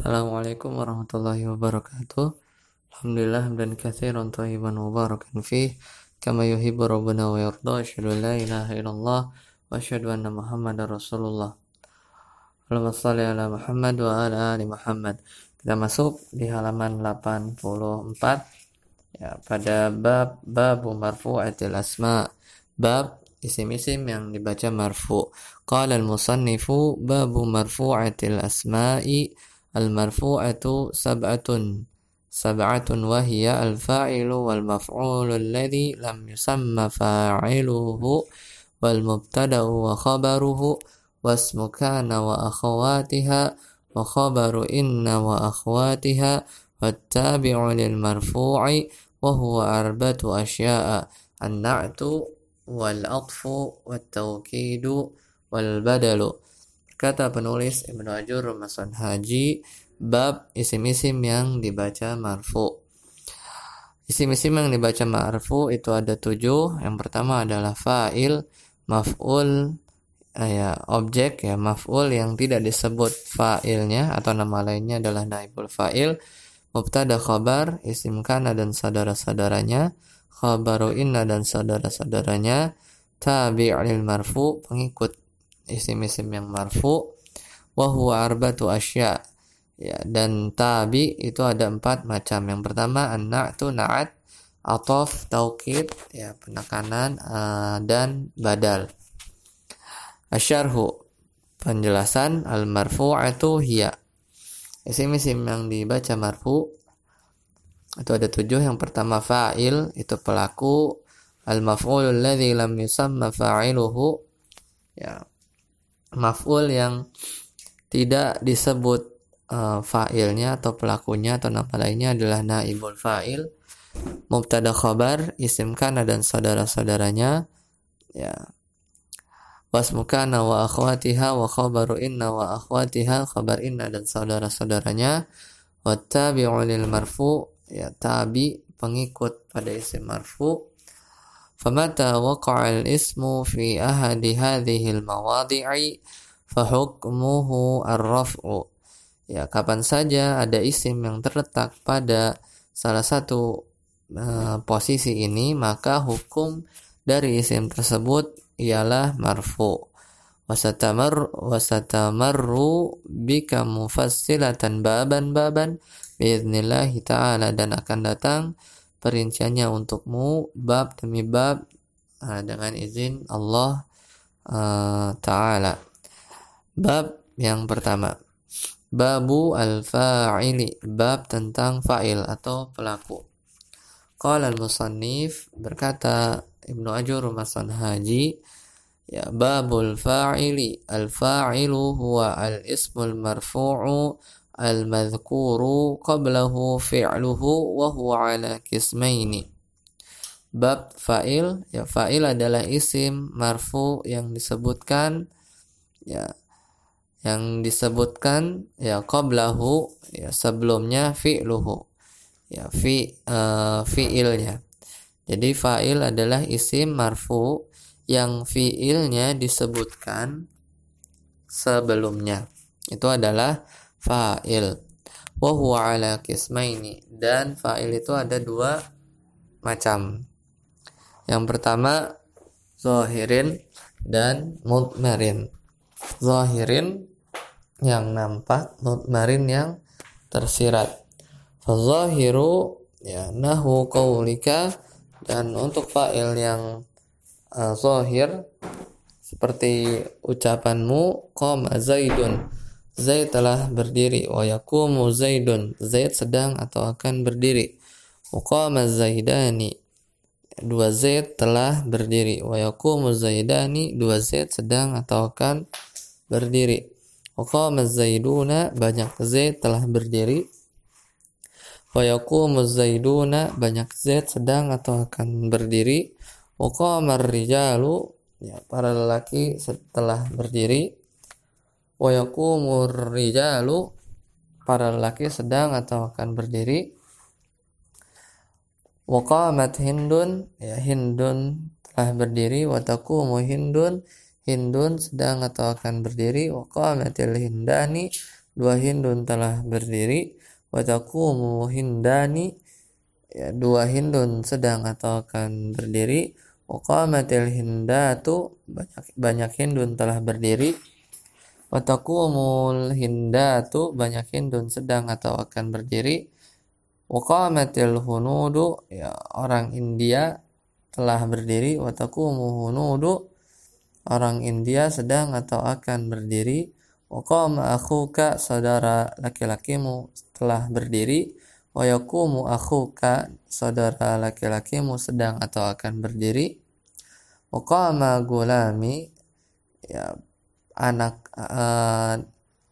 Assalamualaikum warahmatullahi wabarakatuh. Alhamdulillah dan katsiran thayyiban mubarakan fih kama yuhibbu rabbuna wa yarda asyhadu la ilaha illallah wa asyhadu anna muhammadar rasulullah. Allahumma shalli ala Muhammad wa ala ali Muhammad. Kita masuk di halaman 84 ya pada bab bab marfu'atil asma. Bab isim-isim yang dibaca marfu. Qala al-musannifu babu marfu'atil asma'i al-marfu'atu sab'atun sab'atun wa hiya al-fa'ilu wal maf'ulu alladhi lam yusamma fa'iluhu wal mubtada'u wa khabaruhu wasmu kana wa akhawatiha wa khabaru inna wa akhawatiha wattabi'u lil Kata penulis Ibnu Ajur Masan Haji bab isim-isim yang dibaca marfu. Isim-isim yang dibaca marfu itu ada tujuh. Yang pertama adalah fa'il, maf'ul, eh, ya objek ya maf'ul yang tidak disebut fa'ilnya atau nama lainnya adalah naibul fa'il, mubtada khabar, isim kana dan saudara-saudaranya, khabaru inna dan saudara-saudaranya, tabi'il marfu, pengikut isim-isim yang marfu wa huwa arbatu asya. Ya dan tabi itu ada empat macam. Yang pertama an-na'tu na'at atof taukid ya penekanan uh, dan badal. Asyarhu penjelasan al marfu'atu hiya. Isim-isim yang dibaca marfu itu ada tujuh. Yang pertama fa'il itu pelaku. Al maf'ulul ladzi lam yusamma fa'iluhu ya maf'ul yang tidak disebut uh, fa'ilnya atau pelakunya atau nama lainnya adalah naibul fa'il mubtada khabar isim kana dan saudara-saudaranya. Ya. Wasmukana wa akhwatiha wa khabaru inna wa akhwatiha khabar inna dan saudara-saudaranya. Wattabi'u lil marfu ya tabi pengikut pada isim marfu فمتى وقع الاسم في أحد هذه المواضع فحكمه الرفع ya kapan saja ada isim yang terletak pada salah satu uh, posisi ini maka hukum dari isim tersebut ialah marfu wasatamar wasatamarru bika mufassilatan baban baban biidznillah taala dan akan datang perinciannya untukmu bab demi bab uh, dengan izin Allah uh, Ta'ala. Bab yang pertama. Babu al-fa'ili. Bab tentang fa'il atau pelaku. Qala al-musannif berkata Ibnu Ajur Masan Haji ya babul fa'ili al-fa'ilu huwa al-ismul marfu'u al-madhkuru qablahu fi'luhu wa huwa ala kismaini. Bab fa'il, ya fa'il adalah isim marfu yang disebutkan ya yang disebutkan ya qablahu ya sebelumnya fi'luhu. Ya fi uh, fi'ilnya. Jadi fa'il adalah isim marfu yang fi'ilnya disebutkan sebelumnya. Itu adalah fa'il. Wa huwa ala kismaini. Dan fa'il itu ada dua macam. Yang pertama zahirin dan mutmarin. Zahirin yang nampak mutmarin yang tersirat. Fazahiru ya nahu qaulika dan untuk fa'il yang uh, zahir seperti ucapanmu qama zaidun Zaid telah berdiri. Wa yakumu Zaidun. Zaid sedang atau akan berdiri. Uqama Zaidani. Dua Zaid telah berdiri. Wa yakumu Zaidani. Dua Zaid sedang atau akan berdiri. Uqama Zaiduna. Banyak Zaid telah berdiri. Wa yakumu Zaiduna. Banyak Zaid sedang atau akan berdiri. Uqama rijalu. Ya para lelaki setelah berdiri wa yaqumur rijalu para lelaki sedang atau akan berdiri. Wa qamat hindun ya hindun telah berdiri. Wa taqumu hindun hindun sedang atau akan berdiri. Wa qamatil hindani dua hindun telah berdiri. Wa taqumu hindani ya, dua hindun sedang atau akan berdiri. Waqamatil hindatu banyak, banyak hindun telah berdiri Watakumul hindatu banyak hindun sedang atau akan berdiri. Waqamatil hunudu ya, orang India telah berdiri. Watakumu hunudu orang India sedang atau akan berdiri. Waqama akhuka saudara laki-lakimu telah berdiri. Wa yakumu akhuka saudara laki-lakimu sedang atau akan berdiri. Wa qama gulami ya anak uh,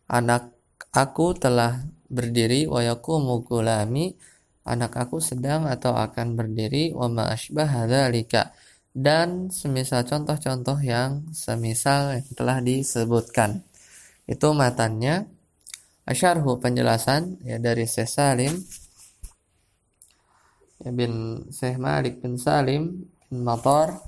anak aku telah berdiri wa yakumu gulami. Anak aku sedang atau akan berdiri wa ma dzalika. Dan semisal contoh-contoh yang semisal yang telah disebutkan. Itu matannya asyarhu penjelasan ya dari Syekh Salim. Ya, bin Syekh Malik bin Salim bin Matar.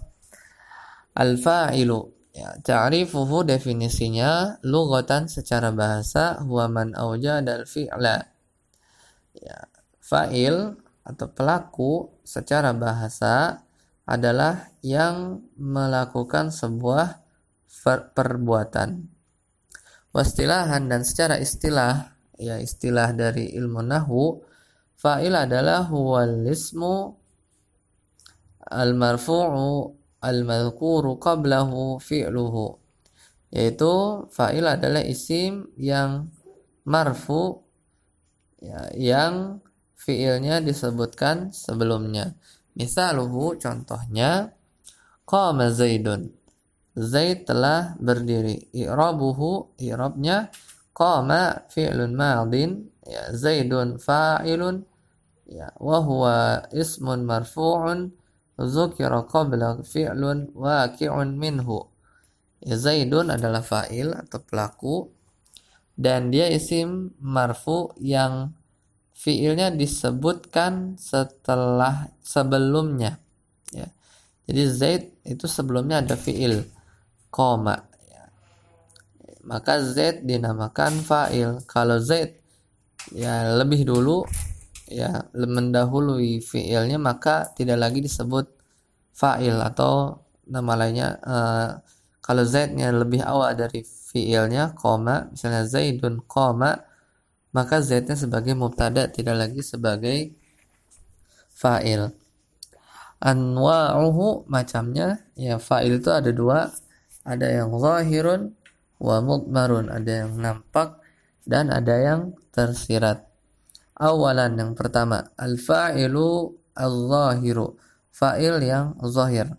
Al-fa'ilu ya, ta'rifuhu definisinya lugatan secara bahasa huwa man awjada al-fi'la ya, fa'il atau pelaku secara bahasa adalah yang melakukan sebuah perbuatan. Wastilahan dan secara istilah ya istilah dari ilmu nahu Fa'il adalah huwal ismu al-marfu'u al-madhkuru qablahu fi'luhu. Yaitu fa'il adalah isim yang marfu ya, yang fi'ilnya disebutkan sebelumnya. Misaluhu contohnya qama Zaidun. Zaid telah berdiri. I'rabuhu i'rabnya qama fi'lun madin ya Zaidun fa'ilun ya wa huwa ismun marfu'un zukira qabla fi'lun waqi'un minhu. Ya Zaidun adalah fa'il atau pelaku dan dia isim marfu yang fiilnya disebutkan setelah sebelumnya. Ya jadi Zaid itu sebelumnya ada fiil koma. Ya. maka Z dinamakan fa'il. Kalau Z ya lebih dulu ya mendahului fiilnya maka tidak lagi disebut fa'il atau nama lainnya uh, kalau zaidnya lebih awal dari fiilnya koma misalnya zaidun koma maka zaidnya sebagai mubtada tidak lagi sebagai fa'il. Anwa'uhu macamnya ya fa'il itu ada dua ada yang zahirun wa mudmarun ada yang nampak dan ada yang tersirat Awalan yang pertama, al-fa'ilu al-zahiru. Fa'il yang zahir.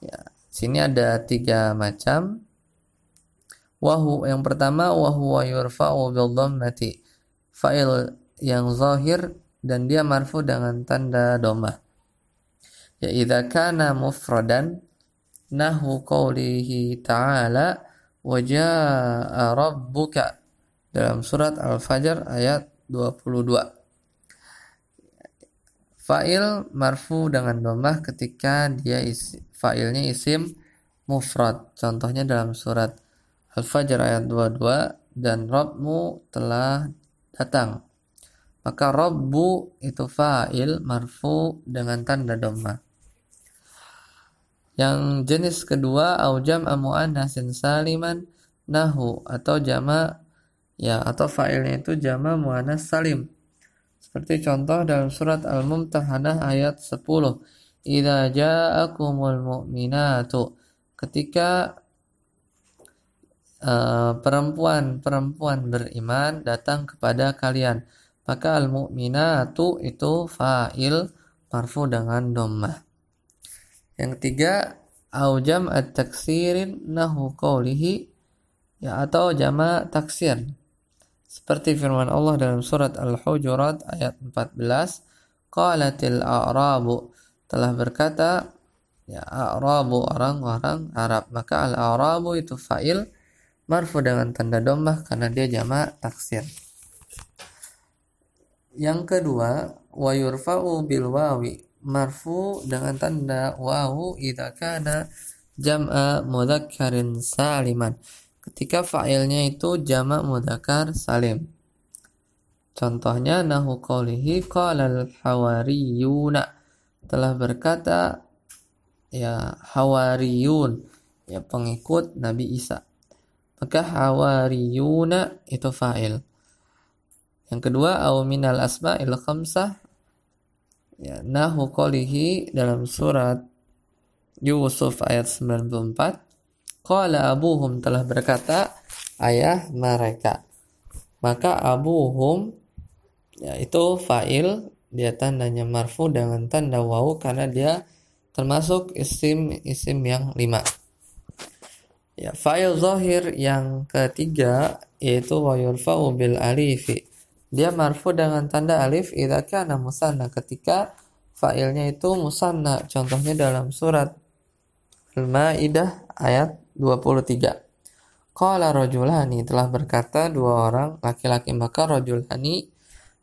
Ya, sini ada tiga macam. Wahu yang pertama wahu wa yurfa'u bil dhammati. Fa'il yang zahir dan dia marfu dengan tanda domah. Ya idza kana mufradan nahu qawlihi ta'ala wa jaa rabbuka dalam surat Al-Fajr ayat 22. Fa'il marfu dengan domah ketika dia isi, fa'ilnya isim mufrad. Contohnya dalam surat Al-Fajr ayat 22 dan Robmu telah datang. Maka Robbu itu fa'il marfu dengan tanda domah. Yang jenis kedua aujam amu'anasin saliman nahu atau jama ya atau fa'ilnya itu jama muannas salim. Seperti contoh dalam surat Al-Mumtahanah ayat 10 Idza ja'akumul mu'minatu. Ketika uh, perempuan-perempuan beriman datang kepada kalian maka al-mu'minatu itu fa'il marfu dengan dhammah. Yang ketiga aujam at-taksirin nahu qawlihi ya atau jama taksir seperti firman Allah dalam surat Al-Hujurat ayat 14, Qalatil a'rabu telah berkata ya a'rabu orang-orang Arab. Maka al-a'rabu itu fa'il marfu dengan tanda domah karena dia jamak taksir. Yang kedua, wa yurfa'u bil wawi marfu dengan tanda wawu idza kana jam'a mudzakkarin saliman ketika fa'ilnya itu jamak mudakar salim. Contohnya nahu qawlihi qala al-hawariyuna telah berkata ya hawariyun ya pengikut Nabi Isa. Maka hawariyuna itu fa'il. Yang kedua au minal asma'il khamsah ya nahu qawlihi dalam surat Yusuf ayat 94 Qala abuhum telah berkata ayah mereka. Maka abuhum yaitu fa'il dia tandanya marfu dengan tanda wawu karena dia termasuk isim isim yang lima. Ya, fa'il zahir yang ketiga yaitu wa yurfa'u bil alifi. Dia marfu dengan tanda alif idza kana musanna ketika fa'ilnya itu musanna. Contohnya dalam surat Al-Maidah ayat 23. Qala rajulani telah berkata dua orang laki-laki maka rajulani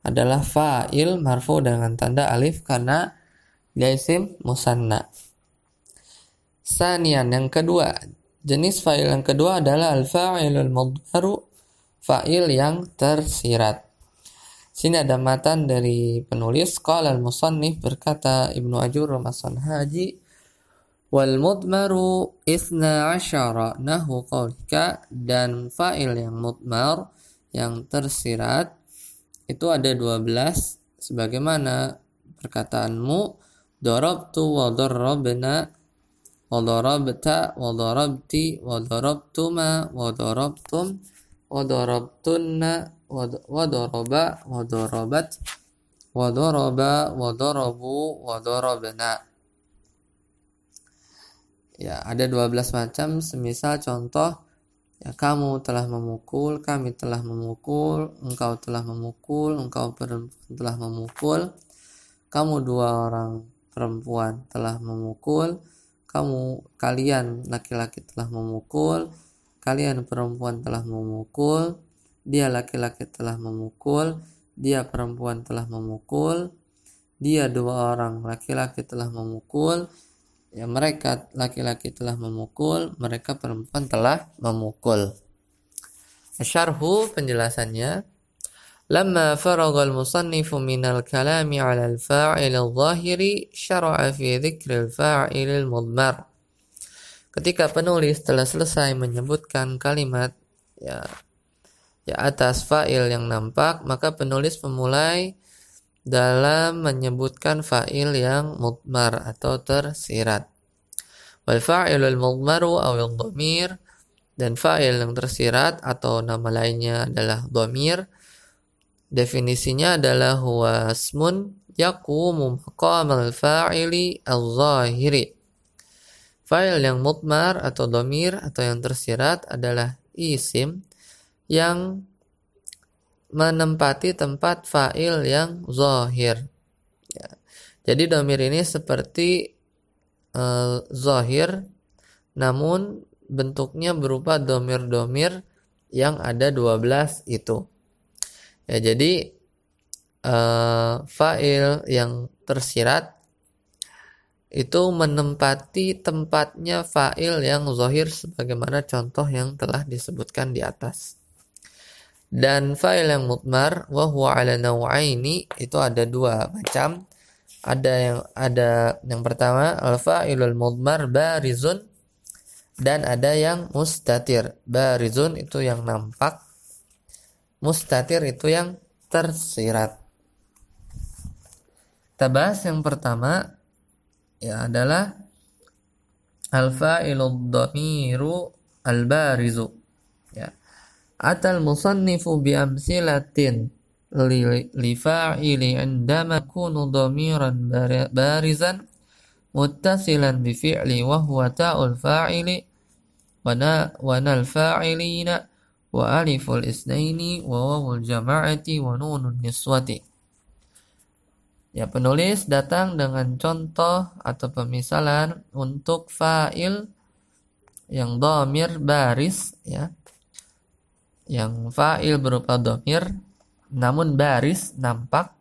adalah fa'il marfu dengan tanda alif karena dia isim musanna. Sanian yang kedua, jenis fa'il yang kedua adalah al-fa'ilul mudharu fa'il yang tersirat. Sini ada matan dari penulis qala al-musannif berkata Ibnu Ajur Ramasan Haji Wal mudmaru isna asyara nahu qawlika dan fa'il yang mudmar yang tersirat itu ada 12 sebagaimana perkataanmu darabtu wa darabna wa darabta wa darabti wa darabtuma wa darabtum wa darabtunna wa daraba wa darabat wa daraba wa darabu wa darabna ya ada 12 macam. Semisal contoh ya kamu telah memukul kami telah memukul engkau telah memukul engkau perempuan telah memukul. Kamu dua orang perempuan telah memukul. Kamu kalian laki-laki telah memukul. Kalian perempuan telah memukul. Dia laki-laki telah memukul. Dia perempuan telah memukul. Dia dua orang laki-laki telah memukul ya mereka laki-laki telah memukul, mereka perempuan telah memukul. Syarhu penjelasannya لما فرغ المصنف من الكلام على الفاعل الظاهر شرع في ذكر الفاعل المضمر Ketika penulis telah selesai menyebutkan kalimat ya ya atas fa'il yang nampak, maka penulis memulai dalam menyebutkan fa'il yang mudmar atau tersirat. Wal fa'ilul mudmaru awil dhamir dan fa'il yang tersirat atau nama lainnya adalah dhamir. Definisinya adalah huwa asmun yaqumu maqamal fa'ili al-zahiri. Fa'il yang mudmar atau dhamir atau yang tersirat adalah isim yang menempati tempat fa'il yang zahir. Ya. Jadi domir ini seperti uh, zahir namun bentuknya berupa domir-domir yang ada 12 itu. Ya, jadi uh, fa'il yang tersirat itu menempati tempatnya fa'il yang zahir sebagaimana contoh yang telah disebutkan di atas. Dan fa'il yang mutmar wa huwa ala naw'aini itu ada dua macam. Ada yang ada yang pertama al fa'ilul mudmar barizun dan ada yang mustatir. Barizun itu yang nampak. Mustatir itu yang tersirat. Tabas yang pertama ya adalah al fa'ilud dhamiru al barizu Atal musannifu bi amsilatin li fa'ili indama kunu dhamiran barizan muttasilan bi fi'li wa huwa ta'ul fa'ili wa nal fa'ilina wa aliful isnaini wa wawul jama'ati wa nunun niswati. Ya penulis datang dengan contoh atau pemisalan untuk fa'il yang domir baris ya yang fa'il berupa domir namun baris nampak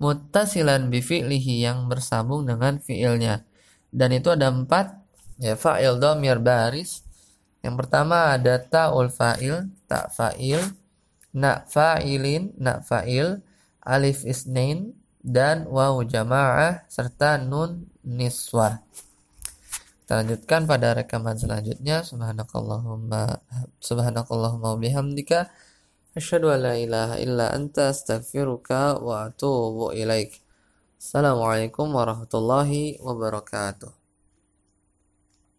mutasilan bi fi'lihi yang bersambung dengan fi'ilnya dan itu ada empat ya fa'il domir baris Yang pertama ada ta'ul fa'il, ta fa'il, na fa'ilin, na fa'il, alif isnain, dan waw jamaah serta nun niswah. Kita lanjutkan pada rekaman selanjutnya. Subhanakallahumma subhanakallahumma bihamdika asyhadu an la ilaha illa anta astaghfiruka wa atubu ilaik. Assalamualaikum warahmatullahi wabarakatuh.